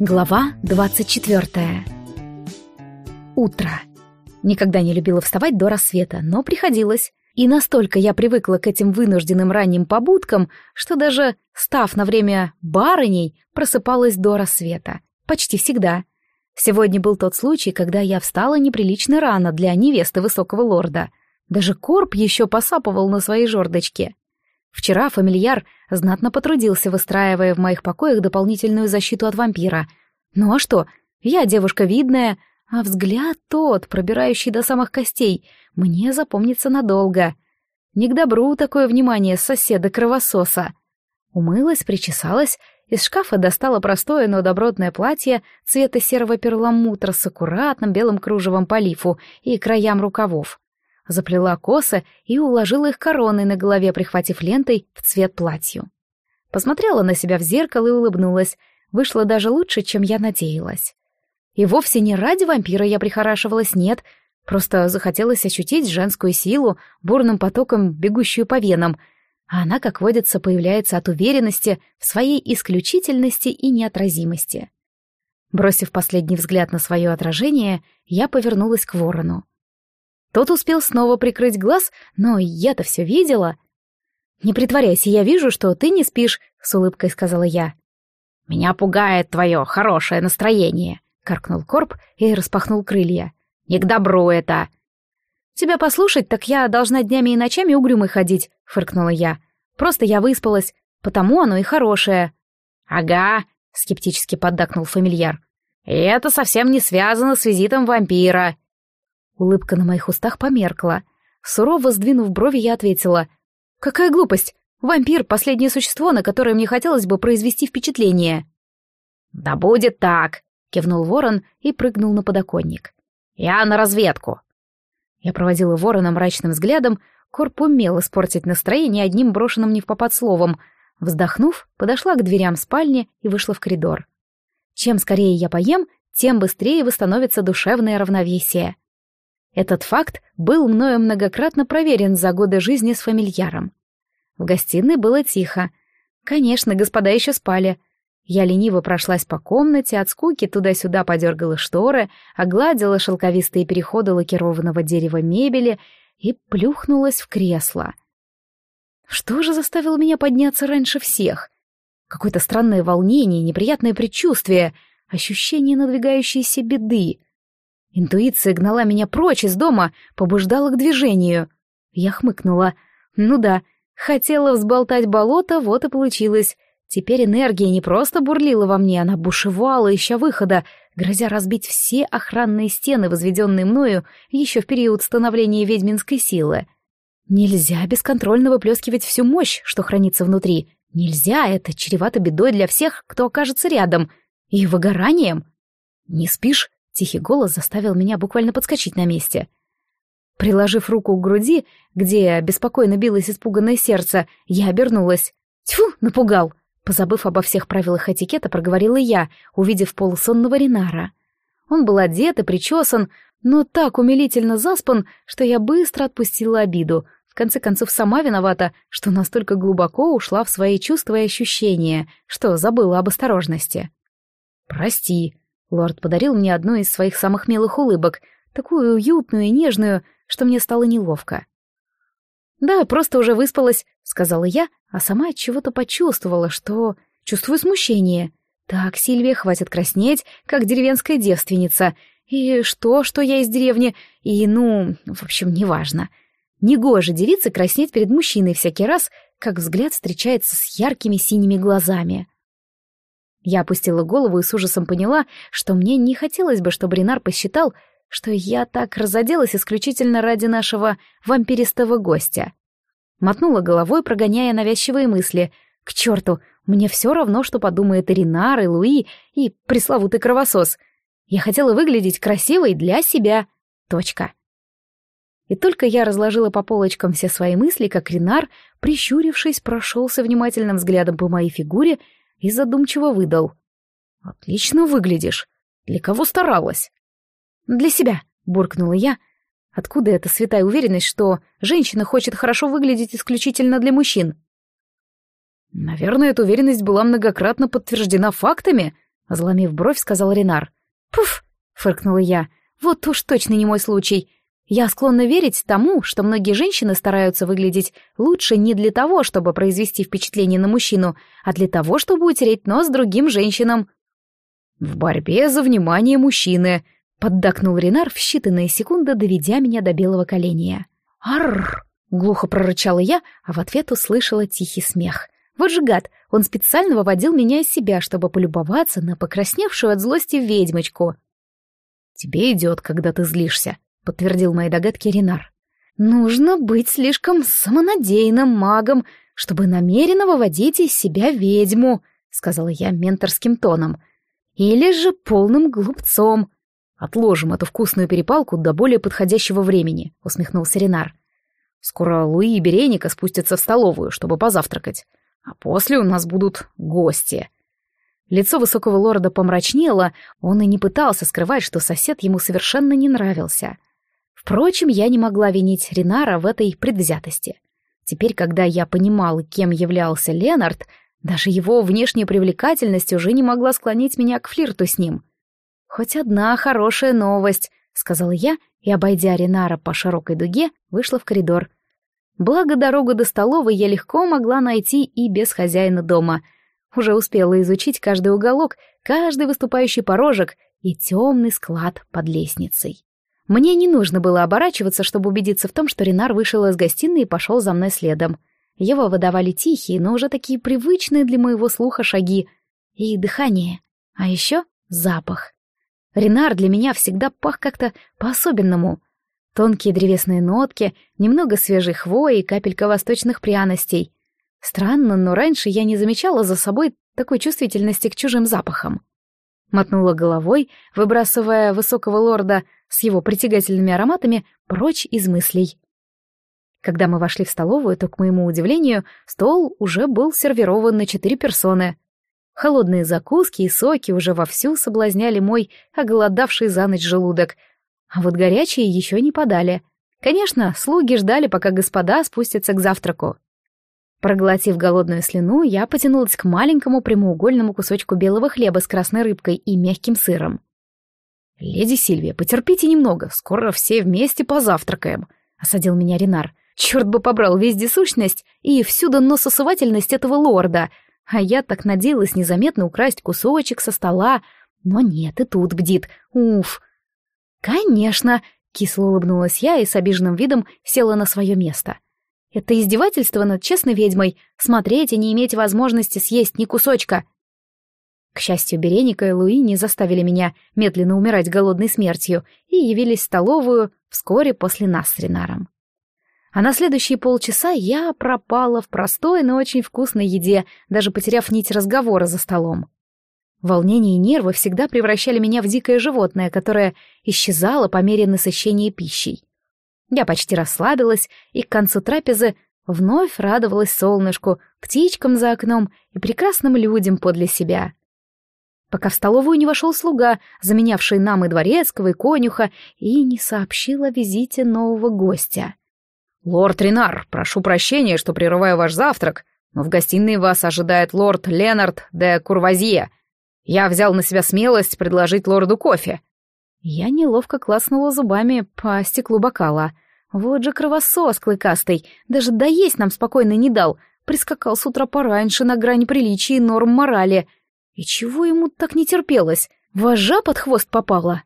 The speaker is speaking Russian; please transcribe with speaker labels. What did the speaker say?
Speaker 1: Глава 24. Утро. Никогда не любила вставать до рассвета, но приходилось. И настолько я привыкла к этим вынужденным ранним побудкам, что даже, став на время барыней, просыпалась до рассвета. Почти всегда. Сегодня был тот случай, когда я встала неприлично рано для невесты высокого лорда. Даже корп еще посапывал на своей жердочке. Вчера фамильяр знатно потрудился, выстраивая в моих покоях дополнительную защиту от вампира. Ну а что, я девушка видная, а взгляд тот, пробирающий до самых костей, мне запомнится надолго. Не к добру такое внимание соседа-кровососа. Умылась, причесалась, из шкафа достала простое, но добротное платье цвета серого перламутра с аккуратным белым кружевом по лифу и краям рукавов заплела косы и уложила их короной на голове, прихватив лентой в цвет платью. Посмотрела на себя в зеркало и улыбнулась. Вышло даже лучше, чем я надеялась. И вовсе не ради вампира я прихорашивалась, нет. Просто захотелось ощутить женскую силу, бурным потоком бегущую по венам. А она, как водится, появляется от уверенности в своей исключительности и неотразимости. Бросив последний взгляд на свое отражение, я повернулась к ворону. Тот успел снова прикрыть глаз, но я-то все видела. «Не притворяйся, я вижу, что ты не спишь», — с улыбкой сказала я. «Меня пугает твое хорошее настроение», — каркнул Корп и распахнул крылья. «Не к добру это!» «Тебя послушать, так я должна днями и ночами угрюмой ходить», — фыркнула я. «Просто я выспалась, потому оно и хорошее».
Speaker 2: «Ага», — скептически поддакнул фамильяр. «И это совсем не связано с визитом вампира».
Speaker 1: Улыбка на моих устах померкла. Сурово сдвинув брови, я ответила. «Какая глупость! Вампир — последнее существо, на которое мне хотелось бы произвести впечатление».
Speaker 2: «Да будет так!» — кивнул ворон и прыгнул на подоконник. «Я на разведку!»
Speaker 1: Я проводила ворона мрачным взглядом, Корп умел испортить настроение одним брошенным не в попад словом. Вздохнув, подошла к дверям спальни и вышла в коридор. Чем скорее я поем, тем быстрее восстановится душевное равновесие. Этот факт был мною многократно проверен за годы жизни с фамильяром. В гостиной было тихо. Конечно, господа еще спали. Я лениво прошлась по комнате, от скуки туда-сюда подергала шторы, огладила шелковистые переходы лакированного дерева мебели и плюхнулась в кресло. Что же заставило меня подняться раньше всех? Какое-то странное волнение, неприятное предчувствие, ощущение надвигающейся беды. Интуиция гнала меня прочь из дома, побуждала к движению. Я хмыкнула. Ну да, хотела взболтать болото, вот и получилось. Теперь энергия не просто бурлила во мне, она бушевала, ища выхода, грозя разбить все охранные стены, возведенные мною еще в период становления ведьминской силы. Нельзя бесконтрольно выплескивать всю мощь, что хранится внутри. Нельзя, это чревато бедой для всех, кто окажется рядом. И выгоранием. «Не спишь?» Тихий голос заставил меня буквально подскочить на месте. Приложив руку к груди, где беспокойно билось испуганное сердце, я обернулась. Тьфу, напугал! Позабыв обо всех правилах этикета, проговорила я, увидев полусонного Ринара. Он был одет и причесан, но так умилительно заспан, что я быстро отпустила обиду. В конце концов, сама виновата, что настолько глубоко ушла в свои чувства и ощущения, что забыла об осторожности. «Прости», Лорд подарил мне одну из своих самых милых улыбок, такую уютную и нежную, что мне стало неловко. «Да, просто уже выспалась», — сказала я, а сама от чего-то почувствовала, что чувствую смущение. Так, Сильвия, хватит краснеть, как деревенская девственница. И что, что я из деревни, и, ну, в общем, неважно. Негоже девице краснеть перед мужчиной всякий раз, как взгляд встречается с яркими синими глазами. Я опустила голову и с ужасом поняла, что мне не хотелось бы, чтобы Ренар посчитал, что я так разоделась исключительно ради нашего вампиристого гостя. Мотнула головой, прогоняя навязчивые мысли. К черту, мне все равно, что подумает Ренар, и Луи, и пресловутый кровосос. Я хотела выглядеть красивой для себя. Точка. И только я разложила по полочкам все свои мысли, как Ренар, прищурившись, прошелся внимательным взглядом по моей фигуре, и задумчиво выдал. «Отлично выглядишь. Для кого старалась?» «Для себя», — буркнула я. «Откуда эта святая уверенность, что женщина хочет хорошо выглядеть исключительно для мужчин?» «Наверное, эта уверенность была многократно подтверждена фактами», — заломив бровь, сказал Ренар. «Пуф!» — фыркнула я. «Вот уж точно не мой случай. Я склонна верить тому, что многие женщины стараются выглядеть лучше не для того, чтобы произвести впечатление на мужчину, а для того, чтобы утереть нос другим женщинам. «В борьбе за внимание мужчины», — поддакнул Ренар в считанные секунды, доведя меня до белого коленя. «Арррр!» — глухо прорычала я, а в ответ услышала тихий смех. Вот же гад, он специально выводил меня из себя, чтобы полюбоваться на покрасневшую от злости ведьмочку. «Тебе идет, когда ты злишься», — подтвердил мои догадки Ренар. «Нужно быть слишком самонадеянным магом, чтобы намеренно выводить из себя ведьму», — сказала я менторским тоном. «Или же полным глупцом». «Отложим эту вкусную перепалку до более подходящего времени», — усмехнулся Ренар. «Скоро Луи и Береника спустятся в столовую, чтобы позавтракать. А после у нас будут гости». Лицо высокого лорда помрачнело, он и не пытался скрывать, что сосед ему совершенно не нравился. Впрочем, я не могла винить Ринара в этой предвзятости. Теперь, когда я понимала, кем являлся Ленард, даже его внешняя привлекательность уже не могла склонить меня к флирту с ним. «Хоть одна хорошая новость», — сказала я, и, обойдя Ринара по широкой дуге, вышла в коридор. Благо, дорогу до столовой я легко могла найти и без хозяина дома. Уже успела изучить каждый уголок, каждый выступающий порожек и темный склад под лестницей. Мне не нужно было оборачиваться, чтобы убедиться в том, что Ренар вышел из гостиной и пошел за мной следом. Его выдавали тихие, но уже такие привычные для моего слуха шаги. И дыхание. А еще запах. Ренар для меня всегда пах как-то по-особенному. Тонкие древесные нотки, немного свежей хвои и капелька восточных пряностей. Странно, но раньше я не замечала за собой такой чувствительности к чужим запахам. Мотнула головой, выбрасывая высокого лорда с его притягательными ароматами прочь из мыслей. Когда мы вошли в столовую, то, к моему удивлению, стол уже был сервирован на четыре персоны. Холодные закуски и соки уже вовсю соблазняли мой оголодавший за ночь желудок, а вот горячие еще не подали. Конечно, слуги ждали, пока господа спустятся к завтраку. Проглотив голодную слюну, я потянулась к маленькому прямоугольному кусочку белого хлеба с красной рыбкой и мягким сыром. «Леди Сильвия, потерпите немного, скоро все вместе позавтракаем», — осадил меня Ренар. «Черт бы побрал вездесущность и всюду нососывательность этого лорда, а я так надеялась незаметно украсть кусочек со стола, но нет, и тут бдит, уф». «Конечно», — кисло улыбнулась я и с обиженным видом села на свое место. Это издевательство над честной ведьмой — смотреть и не иметь возможности съесть ни кусочка. К счастью, Береника и Луи не заставили меня медленно умирать голодной смертью и явились в столовую вскоре после нас с Ренаром. А на следующие полчаса я пропала в простой, но очень вкусной еде, даже потеряв нить разговора за столом. Волнение и нервы всегда превращали меня в дикое животное, которое исчезало по мере насыщения пищей. Я почти расслабилась и к концу трапезы вновь радовалась солнышку, птичкам за окном и прекрасным людям подле себя. Пока в столовую не вошел слуга, заменявший нам и дворецкого, и конюха, и не сообщил о визите нового гостя. «Лорд Ренар, прошу прощения, что прерываю ваш завтрак, но в гостиной вас ожидает лорд Ленард де Курвазье. Я взял на себя смелость предложить лорду кофе». Я неловко класнула зубами по стеклу бокала — вот же кровосос клыкастый, даже доесть нам спокойно не дал, прискакал с утра пораньше на грани приличия и норм морали. И чего ему так не терпелось? Вожа под хвост попала?